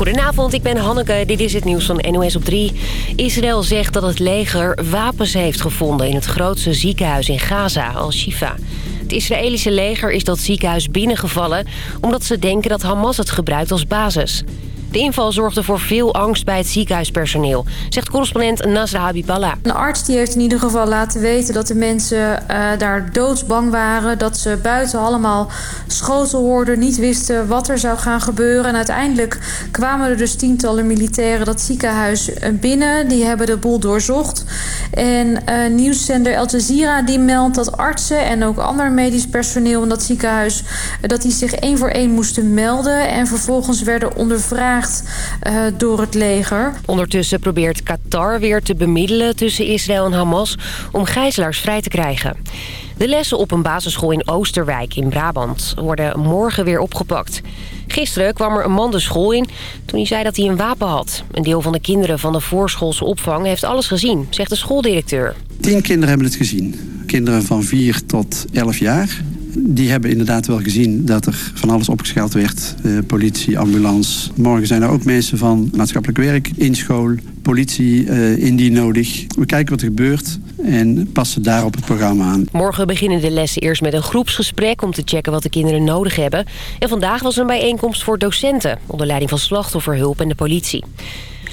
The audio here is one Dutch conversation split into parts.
Goedenavond, ik ben Hanneke. Dit is het nieuws van NOS op 3. Israël zegt dat het leger wapens heeft gevonden... in het grootste ziekenhuis in Gaza, Al-Shifa. Het Israëlische leger is dat ziekenhuis binnengevallen... omdat ze denken dat Hamas het gebruikt als basis. De inval zorgde voor veel angst bij het ziekenhuispersoneel, zegt correspondent Nasra Habiballah. Een arts die heeft in ieder geval laten weten dat de mensen uh, daar doodsbang waren. Dat ze buiten allemaal schoten hoorden, niet wisten wat er zou gaan gebeuren. En uiteindelijk kwamen er dus tientallen militairen dat ziekenhuis binnen. Die hebben de boel doorzocht. En uh, nieuwszender El Jazeera die meldt dat artsen en ook ander medisch personeel in dat ziekenhuis... dat die zich één voor één moesten melden en vervolgens werden ondervraagd uh, door het leger. Ondertussen probeert Qatar weer te bemiddelen tussen Israël en Hamas... om gijzelaars vrij te krijgen. De lessen op een basisschool in Oosterwijk in Brabant worden morgen weer opgepakt. Gisteren kwam er een man de school in toen hij zei dat hij een wapen had. Een deel van de kinderen van de voorschoolse opvang heeft alles gezien, zegt de schooldirecteur. Tien kinderen hebben het gezien. Kinderen van 4 tot 11 jaar die hebben inderdaad wel gezien dat er van alles opgeschaald werd. Eh, politie, ambulance. Morgen zijn er ook mensen van maatschappelijk werk in school. Politie uh, indien nodig. We kijken wat er gebeurt en passen daarop het programma aan. Morgen beginnen de lessen eerst met een groepsgesprek... om te checken wat de kinderen nodig hebben. En vandaag was een bijeenkomst voor docenten... onder leiding van slachtofferhulp en de politie.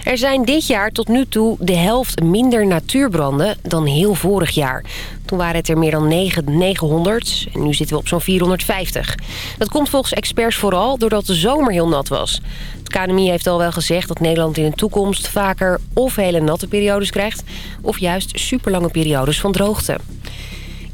Er zijn dit jaar tot nu toe de helft minder natuurbranden dan heel vorig jaar. Toen waren het er meer dan 900 en nu zitten we op zo'n 450. Dat komt volgens experts vooral doordat de zomer heel nat was. Het KNMI heeft al wel gezegd dat Nederland in de toekomst vaker of hele natte periodes krijgt... of juist superlange periodes van droogte.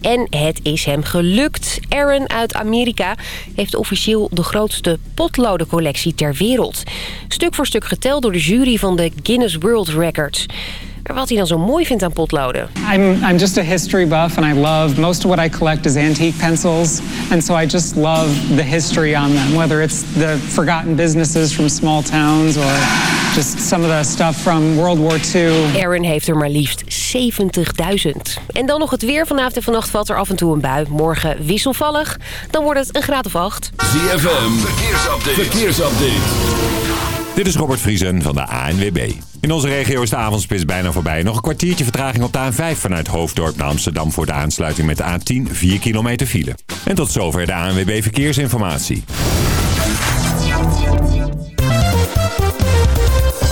En het is hem gelukt. Aaron uit Amerika heeft officieel de grootste potlodencollectie ter wereld. Stuk voor stuk geteld door de jury van de Guinness World Records. Maar wat hij dan zo mooi vindt aan potloden. I'm, I'm just a history buff and I love, most of what I collect is antique pencils. And so I just love the history on them. Whether it's the forgotten businesses from small towns or just some of the stuff from World War II. Aaron heeft er maar liefst 70.000. En dan nog het weer. Vanavond en vannacht valt er af en toe een bui. Morgen wisselvallig. Dan wordt het een graad of 8. ZFM, verkeersupdate. verkeersupdate. Dit is Robert Vriesen van de ANWB. In onze regio is de avondspits bijna voorbij. Nog een kwartiertje vertraging op de A5 vanuit Hoofddorp naar Amsterdam... voor de aansluiting met de A10, 4 kilometer file. En tot zover de ANWB Verkeersinformatie.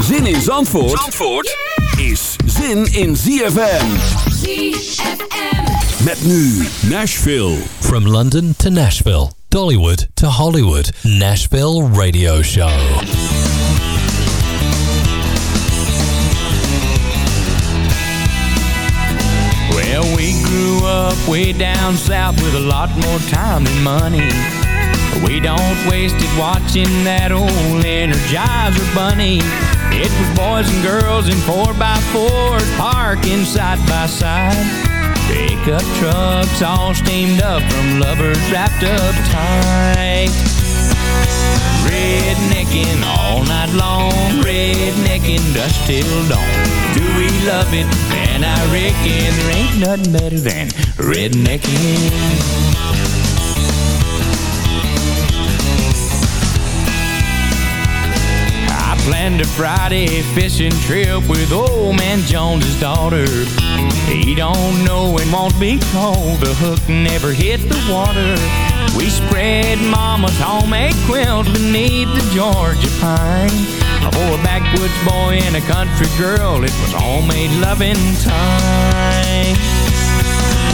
Zin in Zandvoort, Zandvoort is zin in ZFM. ZFM. Met nu Nashville. From London to Nashville. Dollywood to Hollywood. Nashville Radio Show. Well, we grew up way down south with a lot more time than money. We don't waste it watching that old Energizer bunny. It was boys and girls in 4x4s parking side by side. Pickup trucks all steamed up from lovers wrapped up tight. Rednecking all night long, rednecking dust till dawn. Do we love it? And I reckon there ain't nothing better than rednecking. Planned a Friday fishing trip with old man Jones's daughter. He don't know and won't be told the hook never hit the water. We spread mama's homemade quilt beneath the Georgia pine. For a backwoods boy and a country girl, it was homemade loving time.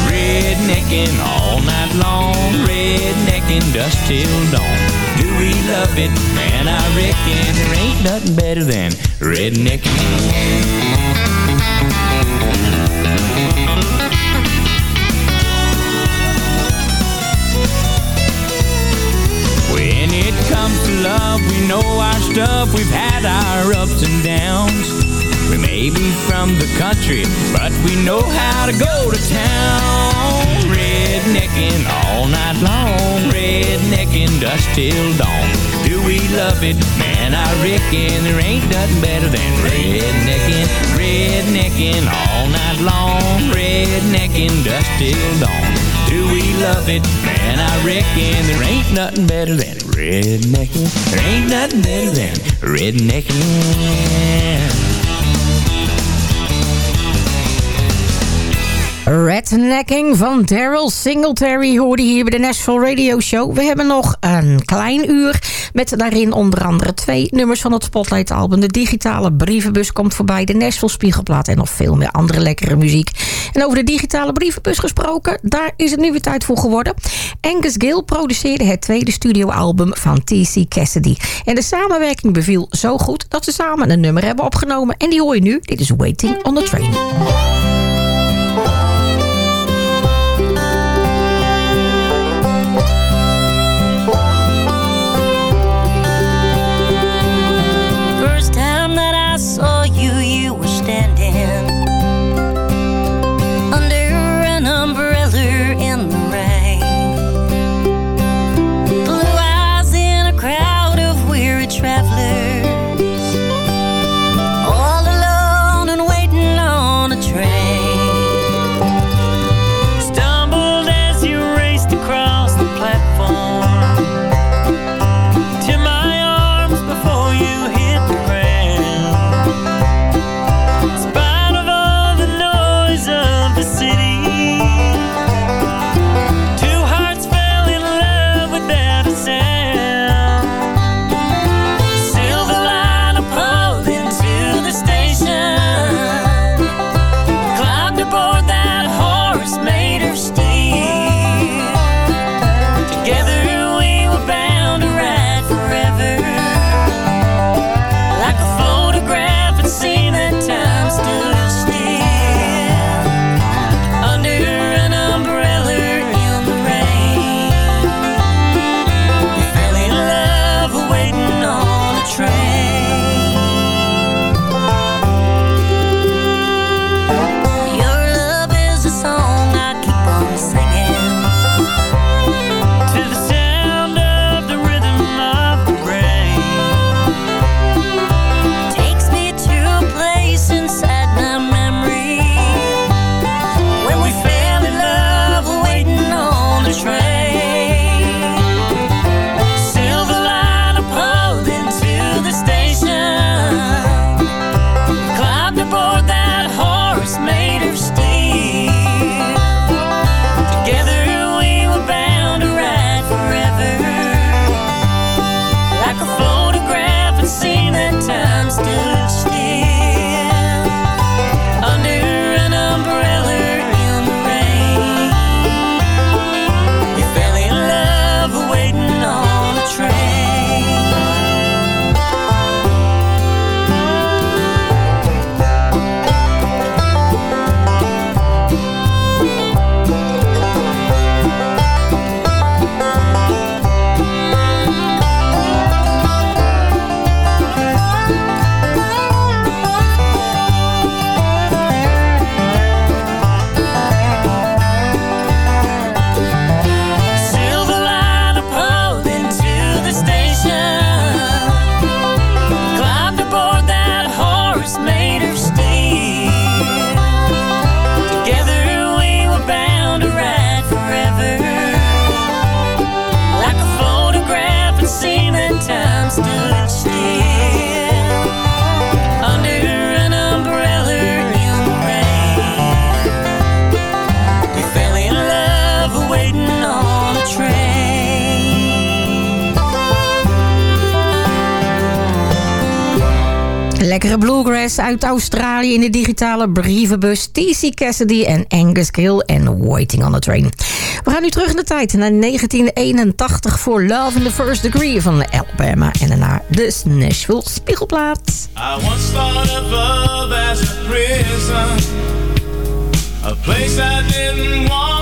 Rednecking all night long, rednecking dust till dawn we love it. Man, I reckon there ain't nothing better than redneck When it comes to love, we know our stuff. We've had our ups and downs. We may be from the country, but we know how to go to town. Rednecking all night long, rednecking dust till dawn. Do we love it? Man, I reckon there ain't nothing better than rednecking, rednecking all night long, rednecking dust till dawn. Do we love it? Man, I reckon there ain't nothing better than rednecking. There ain't nothing better than rednecking. Rednecking van Daryl Singletary hoorde hier bij de Nashville Radio Show. We hebben nog een klein uur met daarin onder andere twee nummers van het Spotlight album. De digitale brievenbus komt voorbij, de Nashville Spiegelplaat en nog veel meer andere lekkere muziek. En over de digitale brievenbus gesproken, daar is het nu weer tijd voor geworden. Angus Gill produceerde het tweede studioalbum van T.C. Cassidy. En de samenwerking beviel zo goed dat ze samen een nummer hebben opgenomen. En die hoor je nu, dit is Waiting on the Train. Lekkere bluegrass uit Australië in de digitale brievenbus. TC Cassidy en Angus Gill en Waiting on a Train. We gaan nu terug in de tijd naar 1981 voor Love in the First Degree van Alabama. En daarna de Nashville Spiegelplaat. I once as a prison. A place I didn't want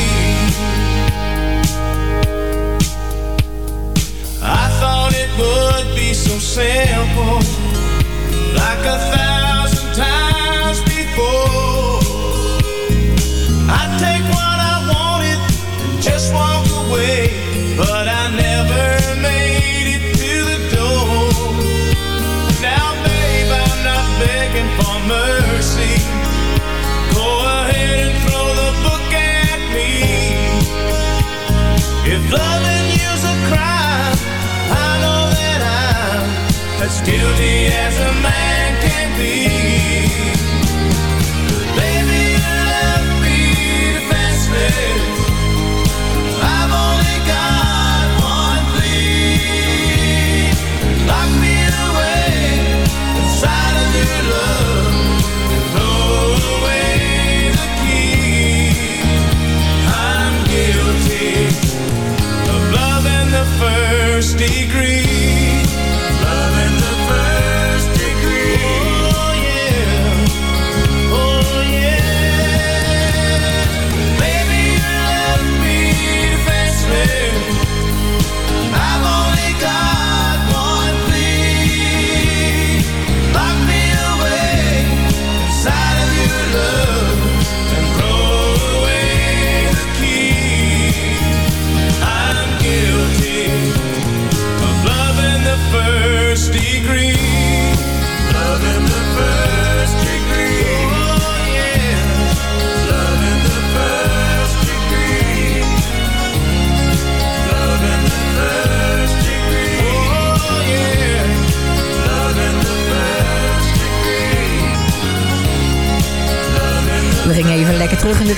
yourself like a thousand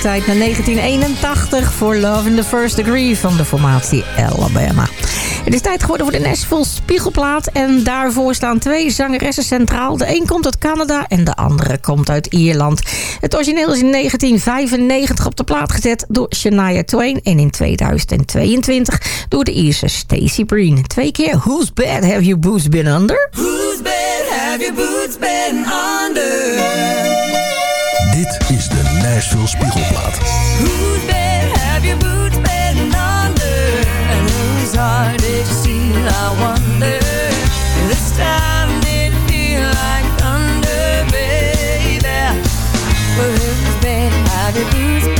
tijd naar 1981 voor Love in the First Degree van de formatie Alabama. Het is tijd geworden voor de Nashville Spiegelplaat. En daarvoor staan twee zangeressen centraal. De een komt uit Canada en de andere komt uit Ierland. Het origineel is in 1995 op de plaat gezet door Shania Twain. En in 2022 door de Ierse Stacey Breen. Twee keer Whose Bed Have Your Boots Been Under? Whose Bed Have your Boots Been Under? Dit is de Nashville Spiegelplaat. Have your boots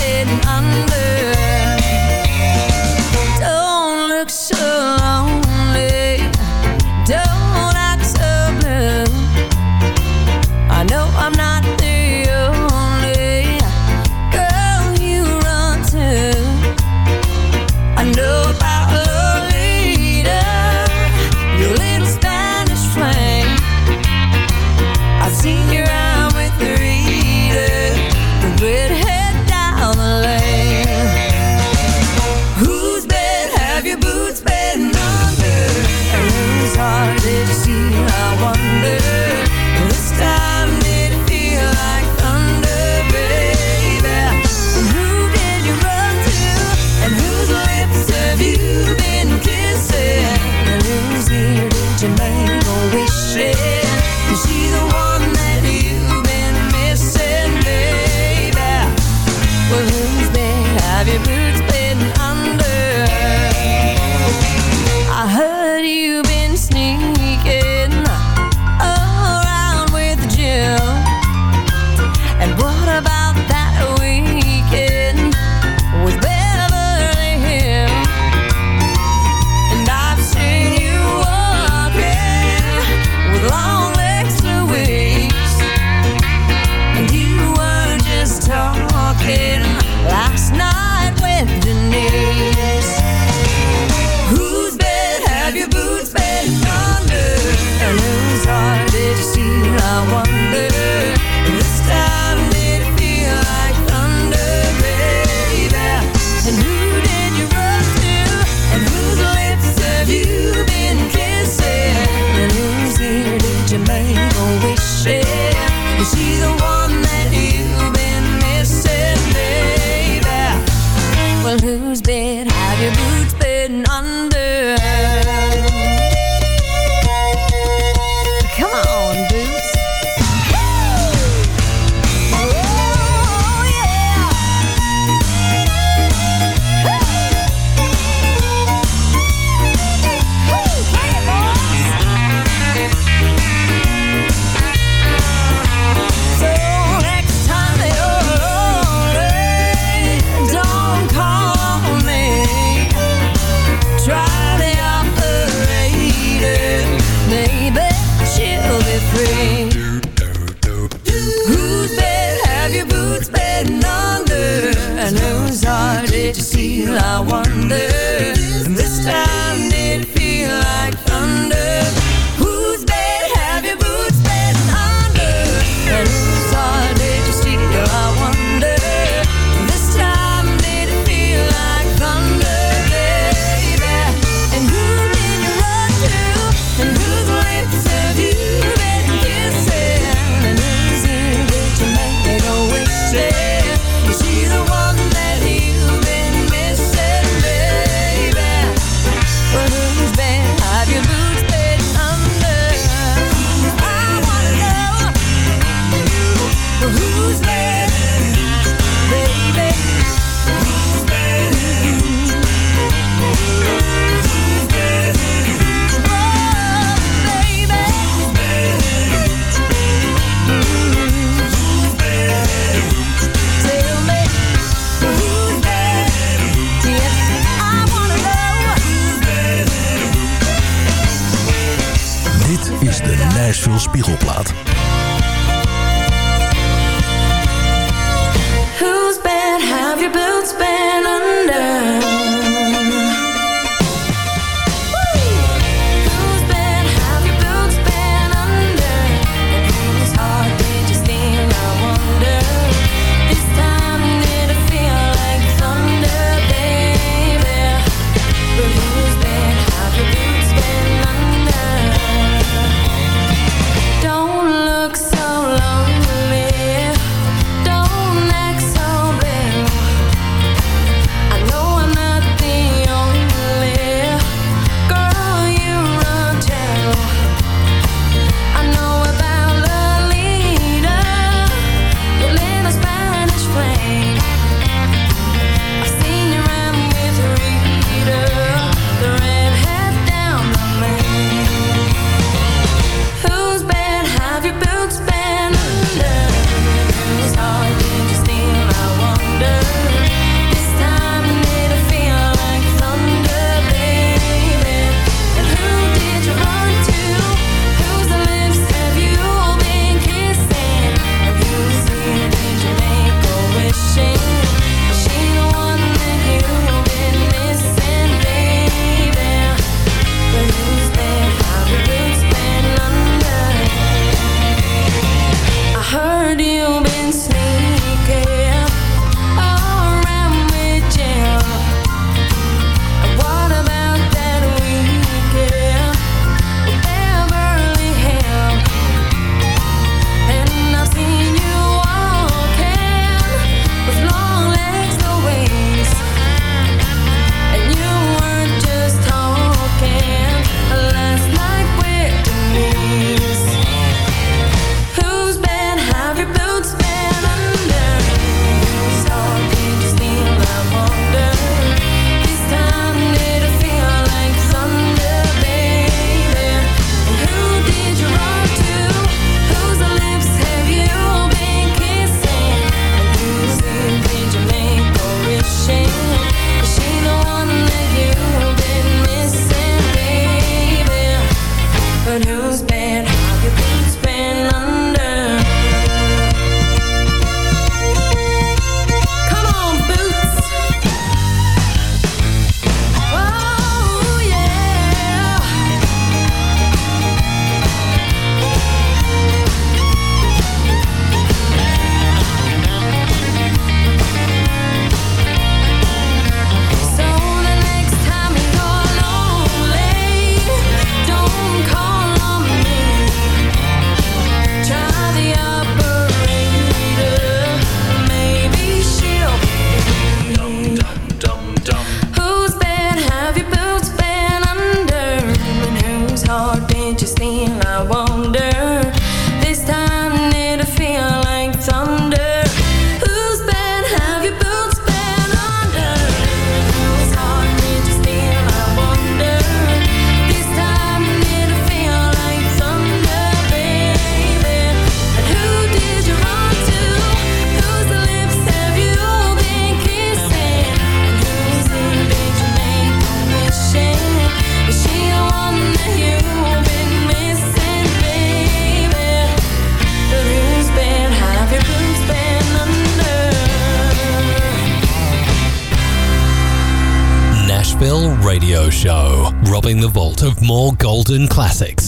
Robbing the vault of more golden classics.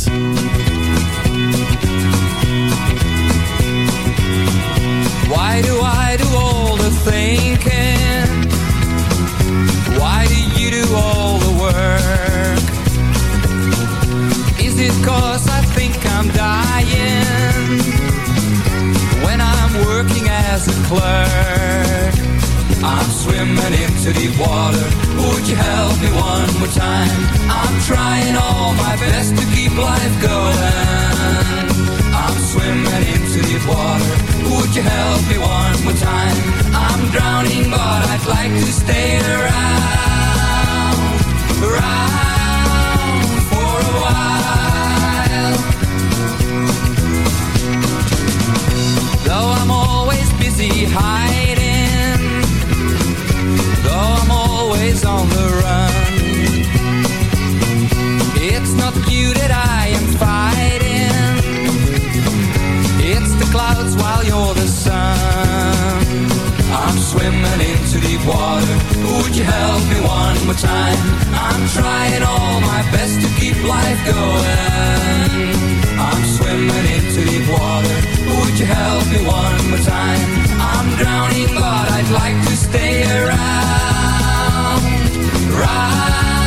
More time? I'm trying all my best to keep life going. I'm swimming into deep water. Would you help me one more time? I'm drowning, but I'd like to stay around, around for a while. Though I'm always busy hiding, though I'm always on the run, not you that I am fighting. It's the clouds while you're the sun. I'm swimming into deep water. Would you help me one more time? I'm trying all my best to keep life going. I'm swimming into deep water. Would you help me one more time? I'm drowning, but I'd like to stay around, around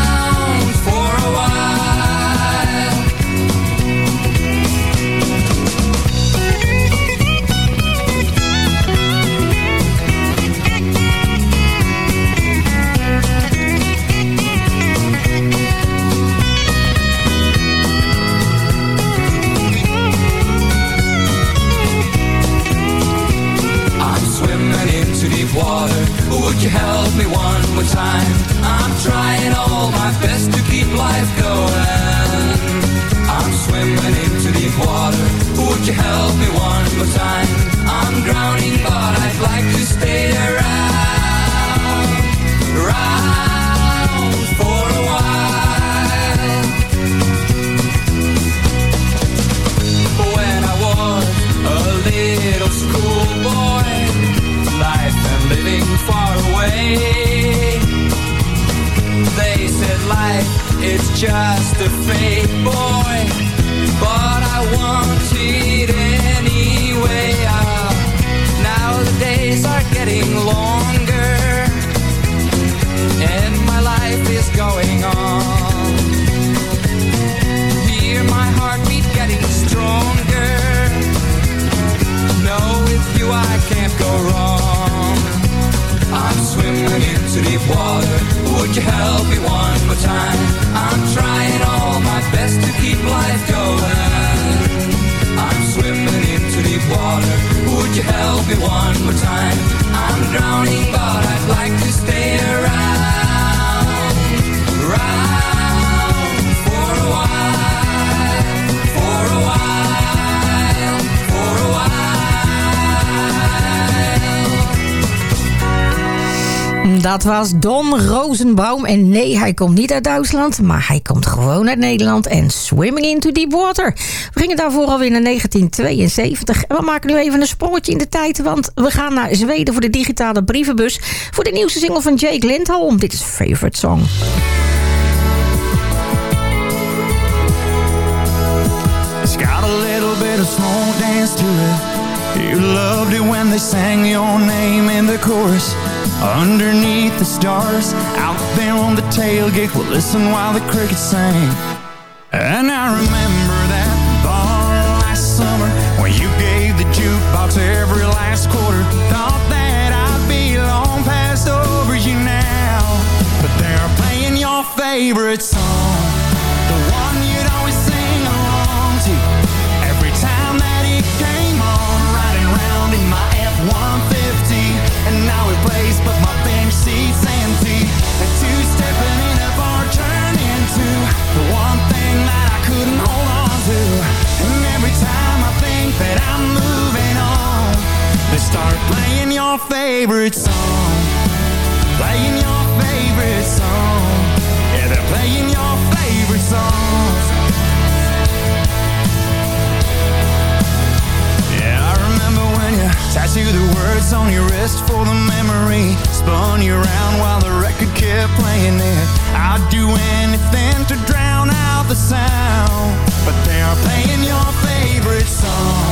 me one more time? I'm Dat was Don Rosenbaum. En nee, hij komt niet uit Duitsland, maar hij komt gewoon uit Nederland. En Swimming into Deep Water. We gingen daarvoor alweer naar 1972. En we maken nu even een sprongetje in de tijd, want we gaan naar Zweden voor de digitale brievenbus. Voor de nieuwste single van Jake Lindholm. Dit is Favorite Song. It's got a little bit of slow dance to it. You loved it when they sang your name in the chorus. Underneath the stars, out there on the tailgate, we'll listen while the crickets sang. And I remember that bar last summer when you gave the jukebox every last quarter. Thought that I'd be long past over you now, but they're playing your favorite song, seat's empty. Two-stepping in bar into the one thing that I couldn't hold on to. And every time I think that I'm moving on, they start playing your favorite song, playing your favorite song. Yeah, they're playing your favorite songs. You tattooed the words on your wrist for the memory. Spun money around while the record kept playing it. I'd do anything to drown out the sound. But they are playing your favorite song,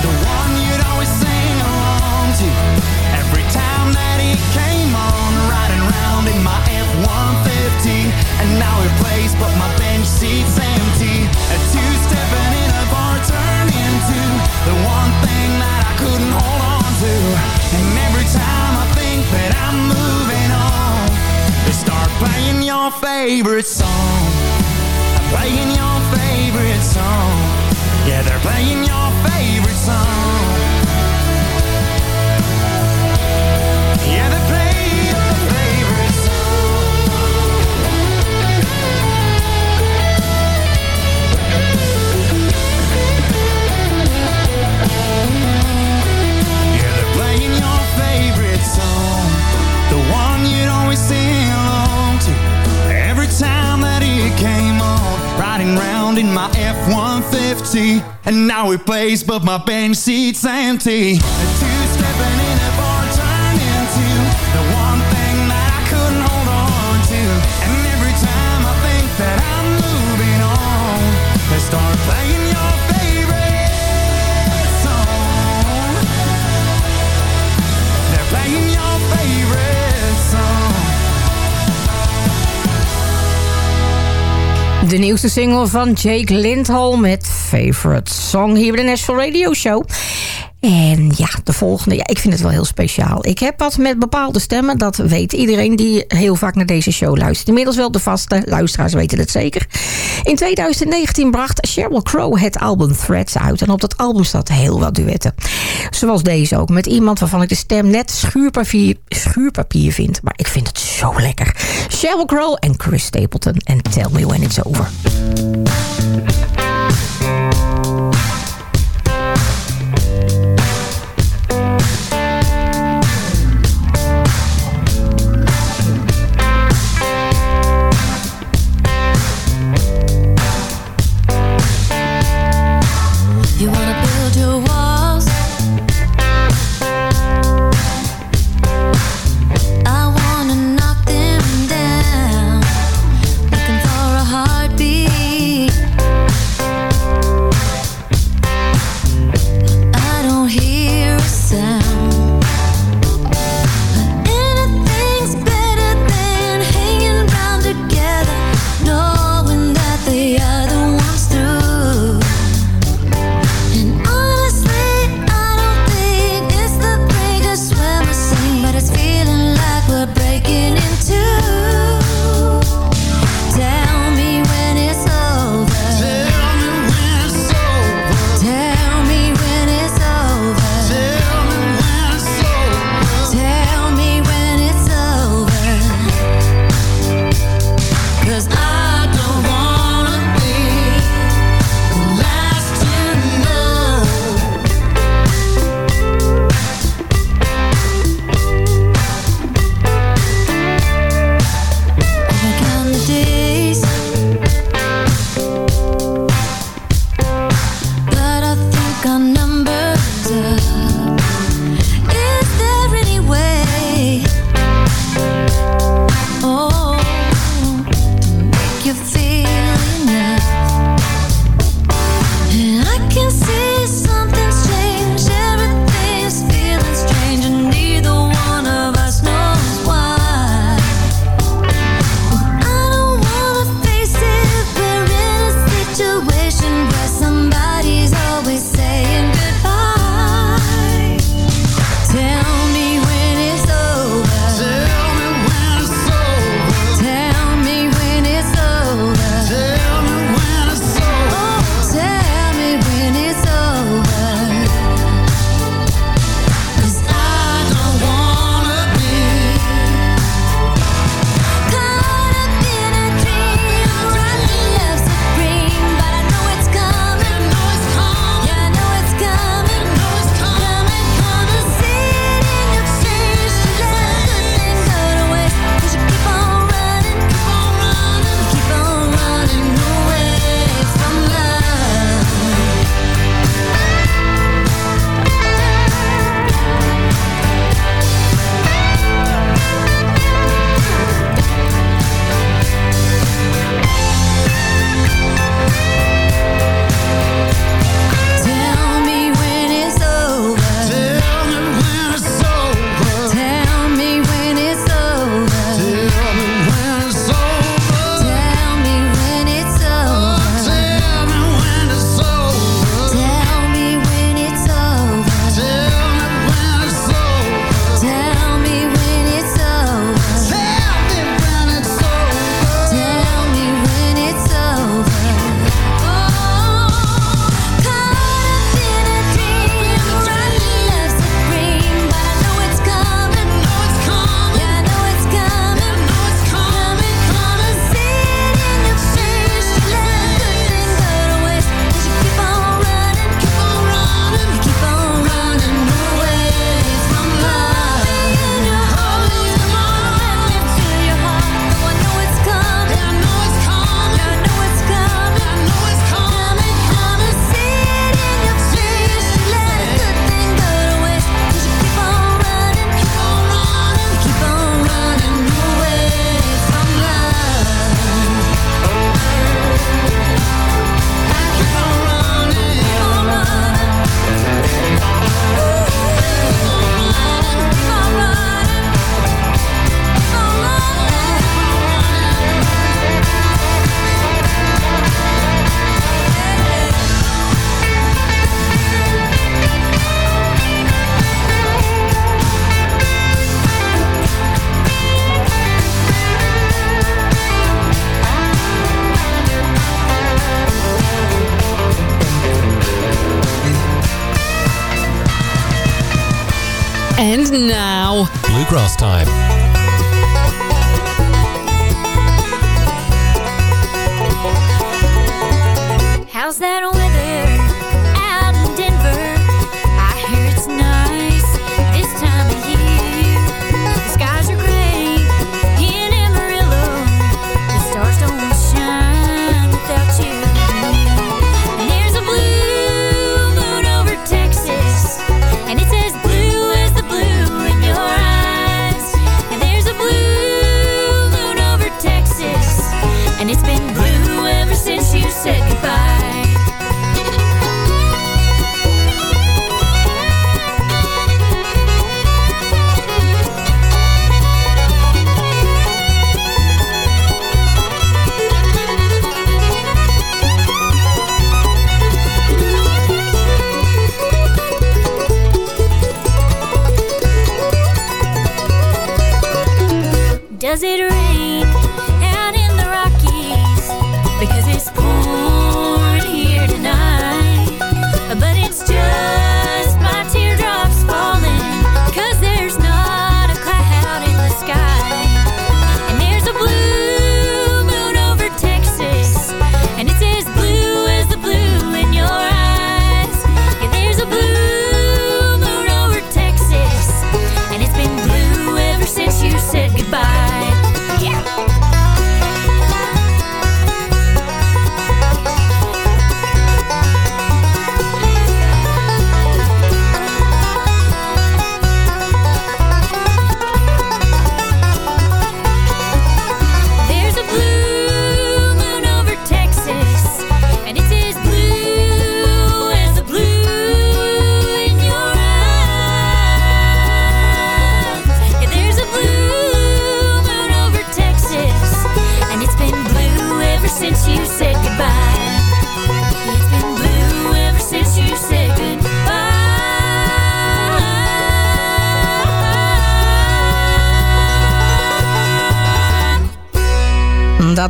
the one you'd always sing along to. Every time that it came on, riding round in my F-150, and now it plays, but my bench seat's empty. A two-stepping in a bar turned into the one thing that And every time I think that I'm moving on, they start playing your favorite song. Playing your favorite song. Yeah, they're playing your favorite song. Round in my F-150. And now it plays, but my bench seat's empty. De nieuwste single van Jake Lindholm met Favorite Song hier bij de Nashville Radio Show. En ja, de volgende. Ja, ik vind het wel heel speciaal. Ik heb wat met bepaalde stemmen. Dat weet iedereen die heel vaak naar deze show luistert. Inmiddels wel de vaste luisteraars weten het zeker. In 2019 bracht Sheryl Crow het album Threads uit. En op dat album staat heel wat duetten. Zoals deze ook. Met iemand waarvan ik de stem net schuurpapier, schuurpapier vind. Maar ik vind het zo lekker. Sheryl Crow en Chris Stapleton. En Tell Me When It's Over.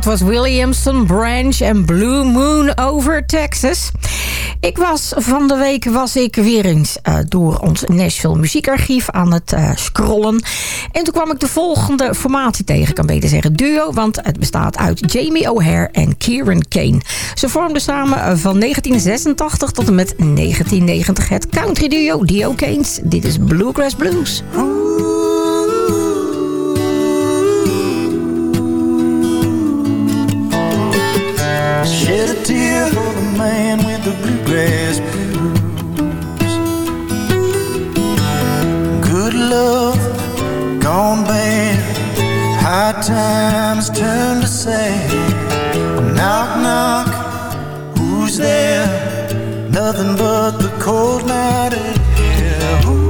was Williamson Branch en Blue Moon over Texas. Ik was van de week was ik weer eens eh, door ons Nashville muziekarchief aan het eh, scrollen. En toen kwam ik de volgende formatie tegen, kan beter zeggen duo. Want het bestaat uit Jamie O'Hare en Kieran Kane. Ze vormden samen eh, van 1986 tot en met 1990 het country duo Dio Kanes. Dit is Bluegrass Blues. playing with the bluegrass blues. Good love gone bad. Hard times turn to sad. Knock knock, who's there? Nothing but the cold night air. Ooh.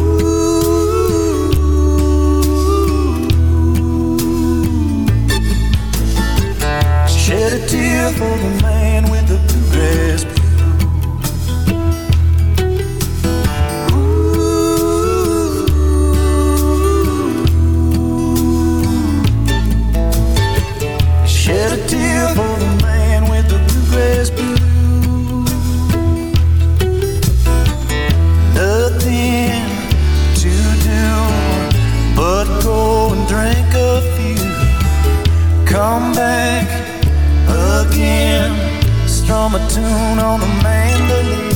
Shed a tear for the from a tune on a mandolin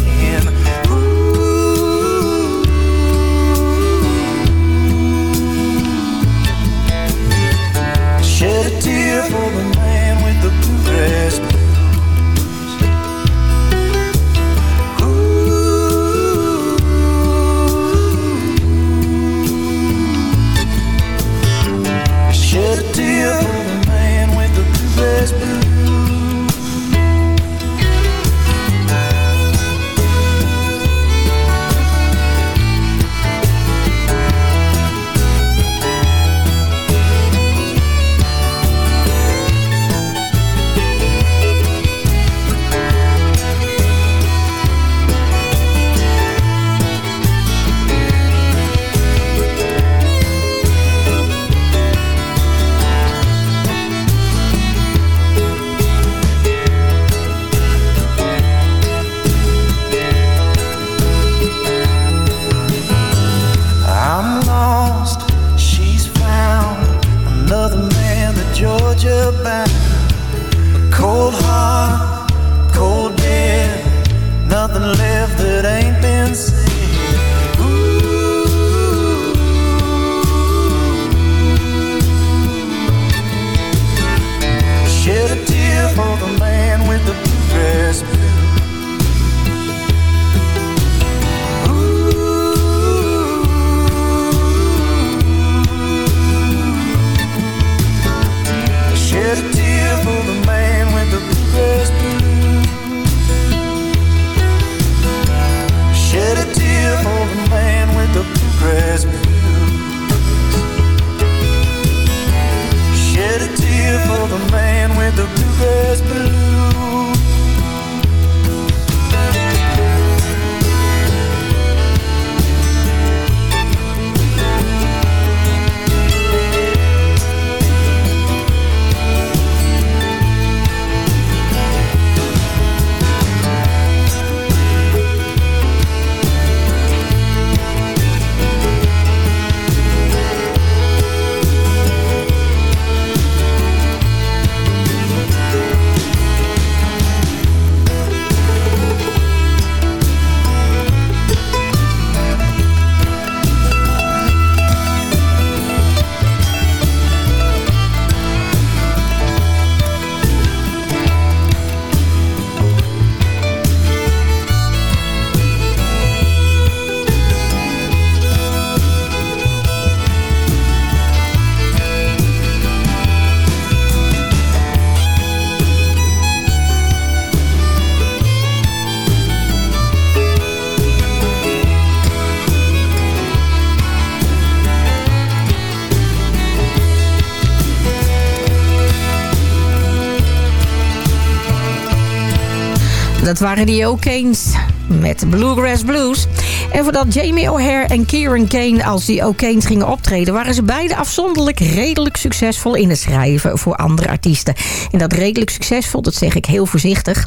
waren die O'Kanes met Bluegrass Blues. En voordat Jamie O'Hare en Kieran Kane als die O'Kanes gingen optreden... waren ze beide afzonderlijk redelijk succesvol in het schrijven voor andere artiesten. En dat redelijk succesvol, dat zeg ik heel voorzichtig.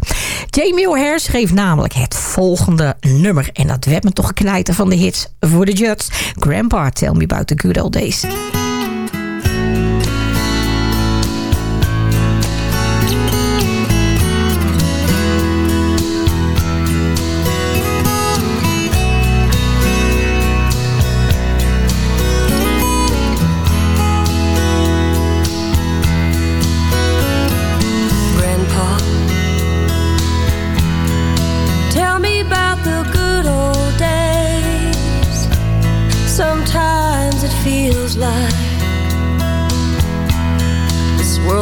Jamie O'Hare schreef namelijk het volgende nummer. En dat werd me toch geknijten van de hits voor de Judds. Grandpa, Tell Me About the Good Old Days.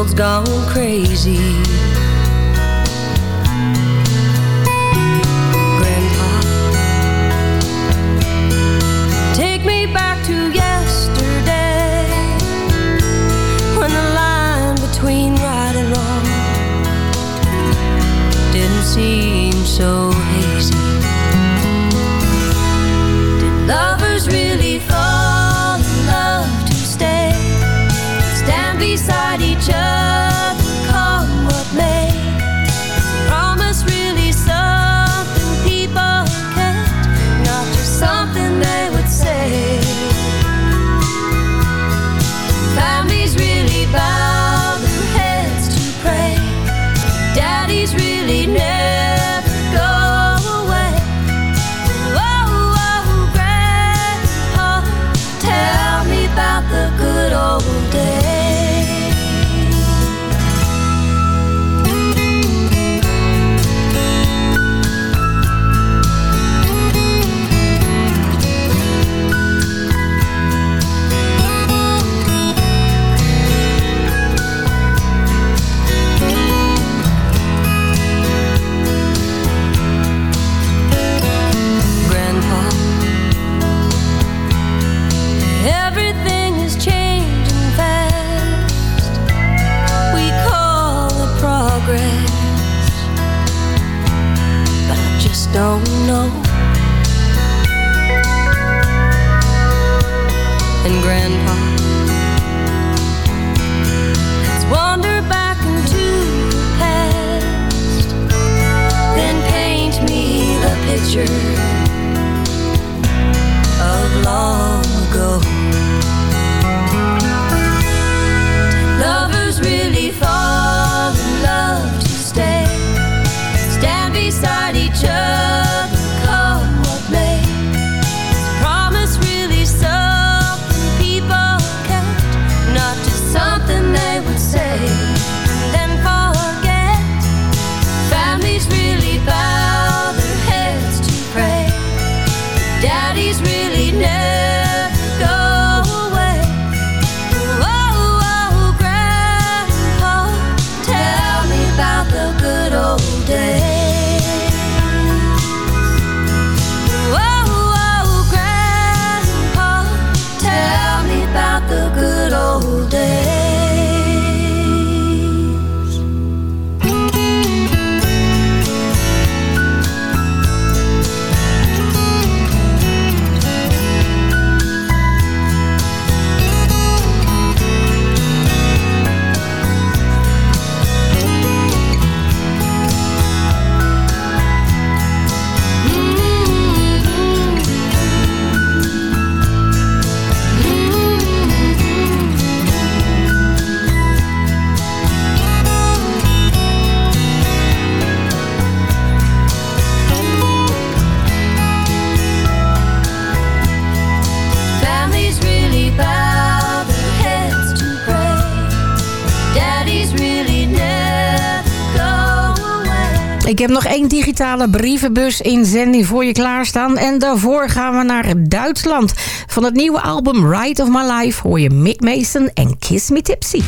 World's gone crazy. future. Heb nog één digitale brievenbus inzending voor je klaarstaan. En daarvoor gaan we naar Duitsland. Van het nieuwe album Ride of My Life hoor je Mick Mason en Kiss Me Tipsy.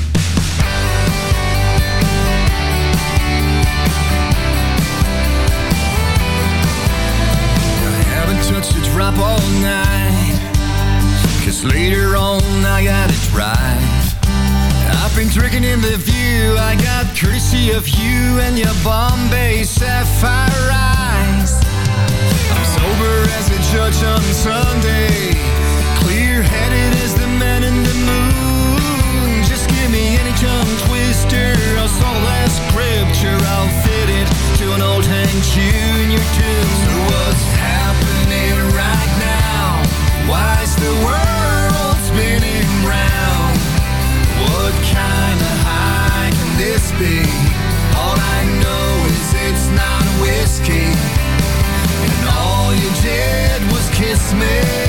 Later on I. Been drinking in the view. I got courtesy of you and your Bombay sapphire eyes. I'm sober as a judge on Sunday. Clear headed as the man in the moon. Just give me any tongue twister. A soul as scripture. I'll fit it to an old hang junior tune. So what's happening right now? Why's the world this be? All I know is it's not whiskey. And all you did was kiss me.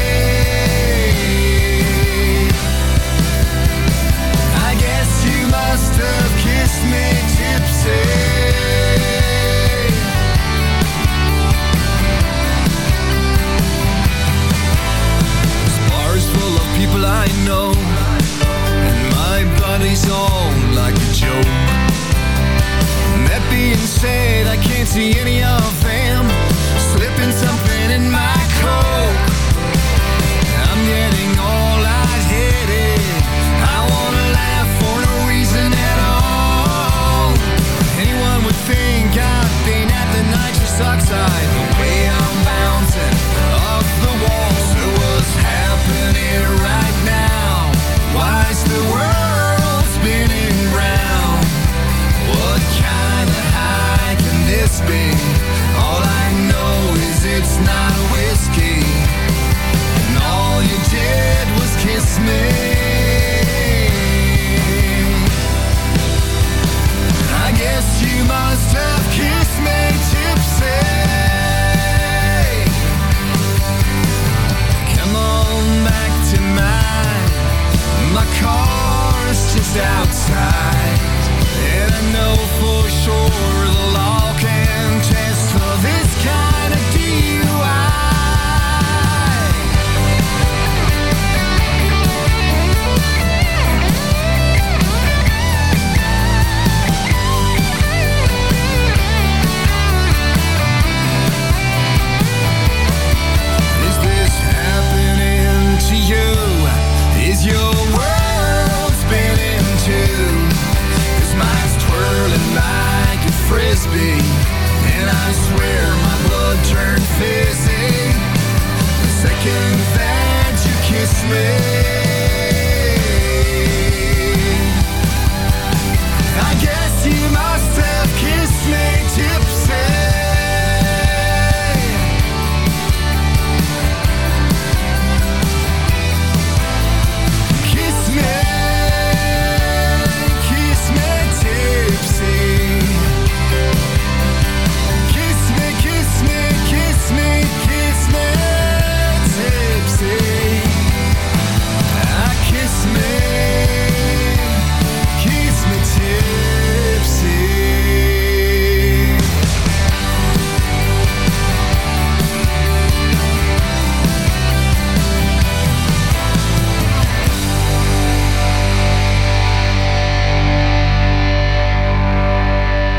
See any of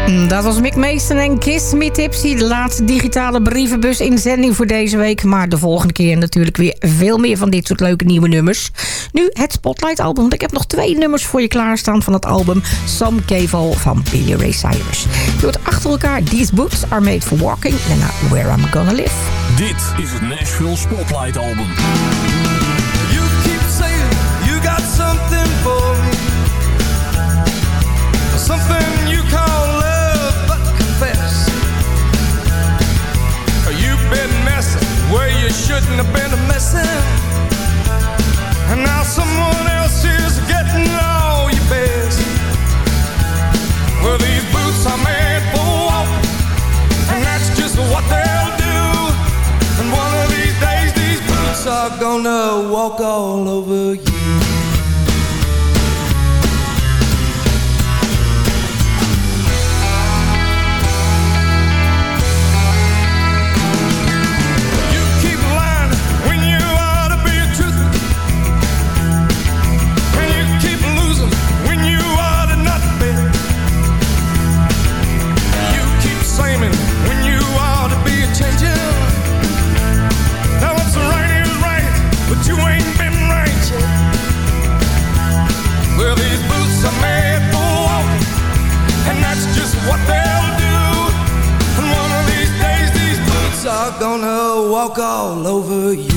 Dat was Mick Mason en Kiss Me Tipsy. De laatste digitale brievenbus inzending voor deze week. Maar de volgende keer natuurlijk weer veel meer van dit soort leuke nieuwe nummers. Nu het Spotlight album. Want ik heb nog twee nummers voor je klaarstaan van het album Some Cave van Billy Ray Cyrus. Je hoort achter elkaar These Boots Are Made For Walking. En daarna Where I'm Gonna Live. Dit is het Nashville Spotlight album. You keep saying you got something for me. Something shouldn't have been messing. And now someone else is getting all your best. Well, these boots are made for walking, and that's just what they'll do. And one of these days, these boots are gonna walk all over you. walk all over you.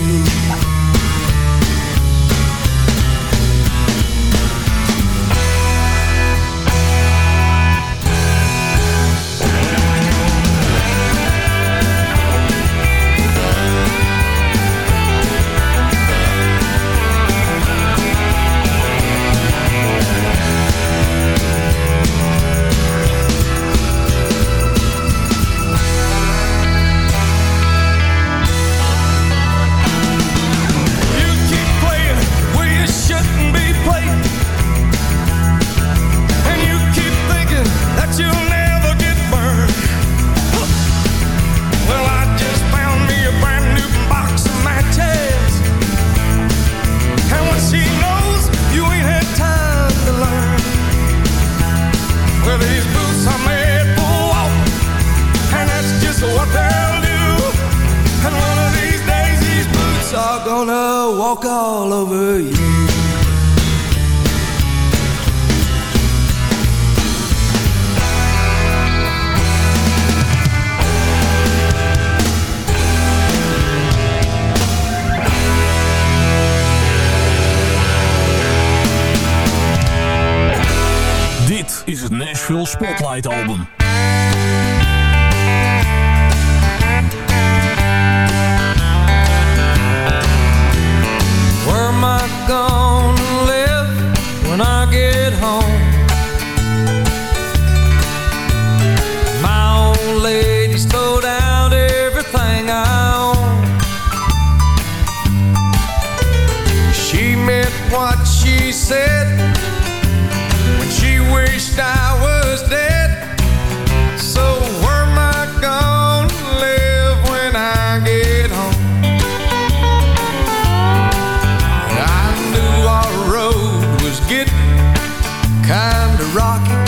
time to rock it.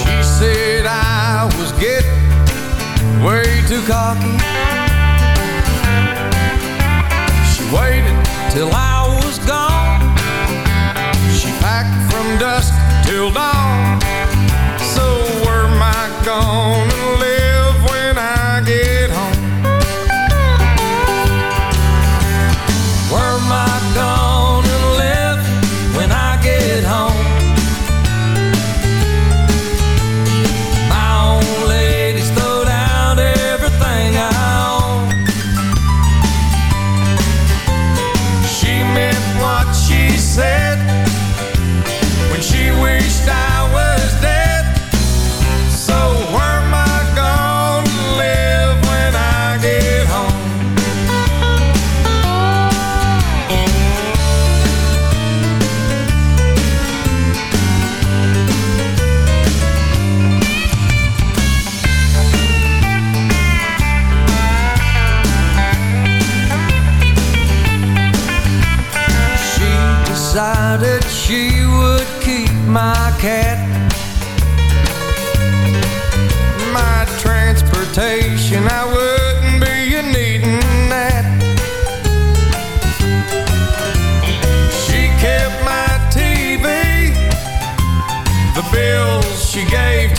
She said I was getting way too cocky. She waited till I was gone. She packed from dusk till dawn.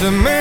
to me.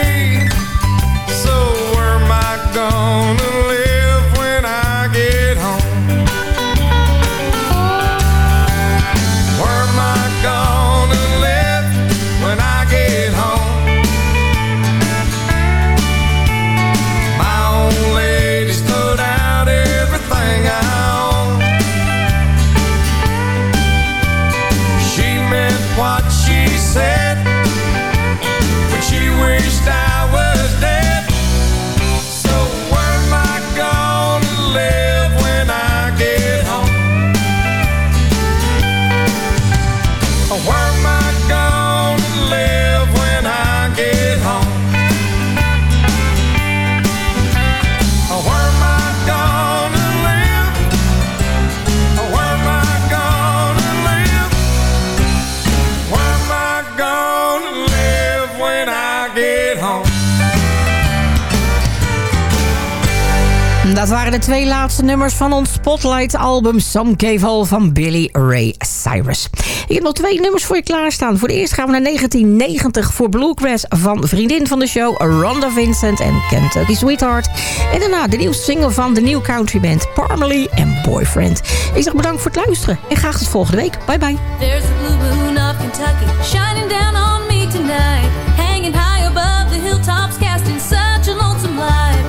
twee laatste nummers van ons Spotlight-album... Some Cave All van Billy Ray Cyrus. Ik heb nog twee nummers voor je klaarstaan. Voor de eerst gaan we naar 1990 voor Bluegrass van vriendin van de show... Rhonda Vincent en Kentucky Sweetheart. En daarna de nieuwe single van de nieuwe Country Band... Parmalee en Boyfriend. Ik zeg bedankt voor het luisteren en graag tot volgende week. Bye bye. There's a blue moon of Kentucky shining down on me tonight. Hanging high above the hilltops casting such a lonesome light.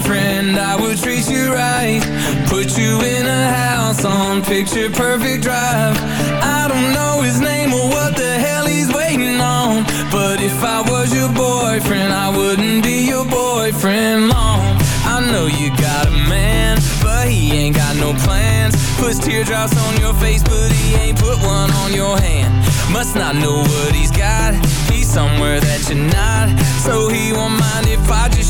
boyfriend, I would treat you right. Put you in a house on picture perfect drive. I don't know his name or what the hell he's waiting on But if I was your boyfriend, I wouldn't be your boyfriend long. I know you got a man, but he ain't got no plans. Puts teardrops on your face, but he ain't put one on your hand. Must not know what he's got, he's somewhere that you're not. So he won't mind if I just